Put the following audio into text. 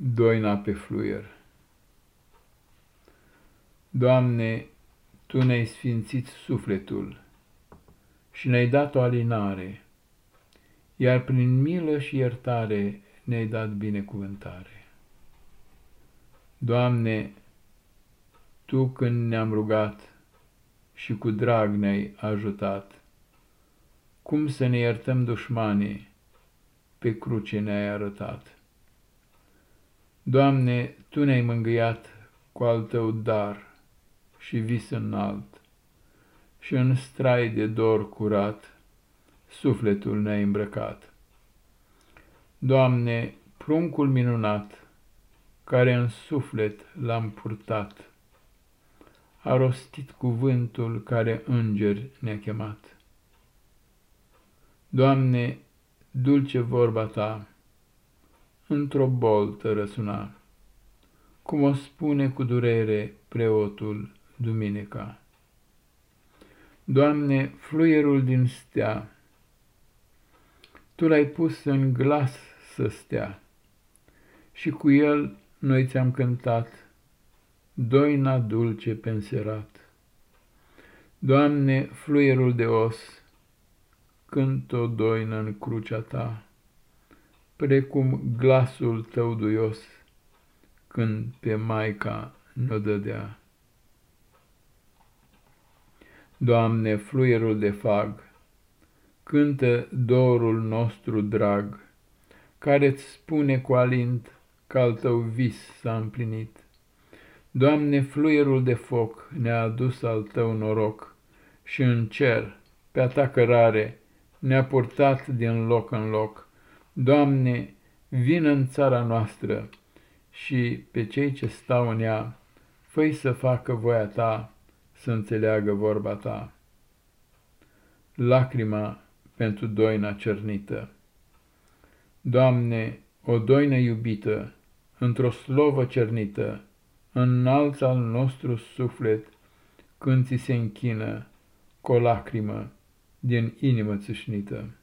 Doina pe fluier Doamne, Tu ne-ai sfințit sufletul și ne-ai dat o alinare, iar prin milă și iertare ne-ai dat binecuvântare. Doamne, Tu când ne-am rugat și cu drag ne-ai ajutat, cum să ne iertăm dușmanii, pe cruce ne-ai arătat. Doamne, Tu ne-ai mângâiat cu al Tău dar și vis înalt, și în strai de dor curat, sufletul ne-ai îmbrăcat. Doamne, pruncul minunat, care în suflet l-am purtat, a rostit cuvântul care îngeri ne-a chemat. Doamne, dulce vorba Ta, într-o boltă răsuna, cum o spune cu durere preotul duminica. Doamne, fluierul din stea, Tu l-ai pus în glas să stea, și cu el noi ți-am cântat, doina dulce penserat. Doamne, fluierul de os, cânt o doină în crucea Ta, precum glasul tău duios, când pe Maica ne-o dădea. Doamne, fluierul de fag, cântă dorul nostru drag, care-ți spune cu alint că al tău vis s-a împlinit. Doamne, fluierul de foc ne-a adus al tău noroc și în cer, pe a ta cărare, ne-a purtat din loc în loc. Doamne, vin în țara noastră și pe cei ce stau în ea, făi să facă voia ta, să înțeleagă vorba ta. Lacrima pentru doina cernită Doamne, o doină iubită, într-o slovă cernită, înalți al nostru suflet, când ți se închină, cu o lacrimă din inimă țâșnită.